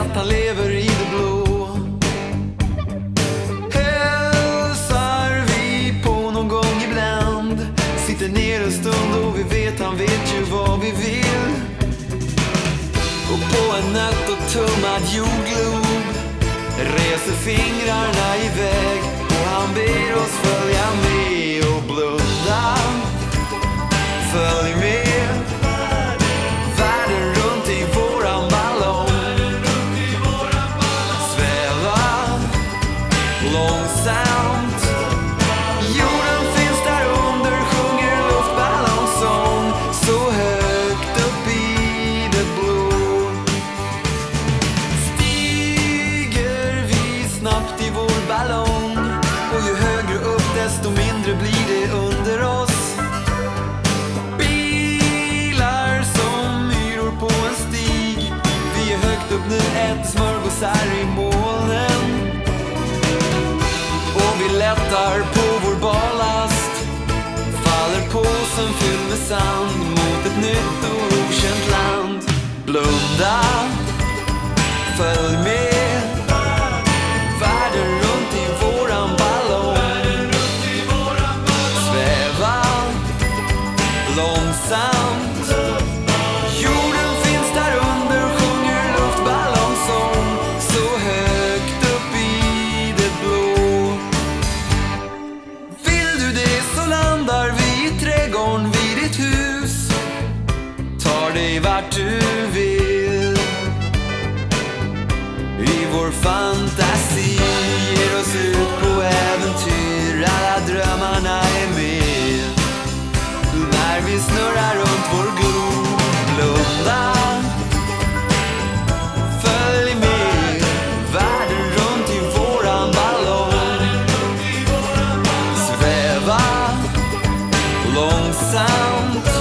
att han lever i det blå. Hälsar vi på någon gång ibland. Sitter ner en stund och vi vet, han vet ju vad vi vill. Och på en nött och tummad jordglob reser fingrarna iväg och han ber oss följa med. Släpp upp nu ett smörgåsar i molnen Och vi lättar på vår barlast. Faller påsen fylld med sand mot ett nytt och okänt land. Blunda, följ med. vart du vill I vår fantasi ger oss ut på äventyr. Alla drömmarna är med. När vi snurrar runt vår glob Blunda Följ med Världen runt i våran ballong. Sväva Långsamt.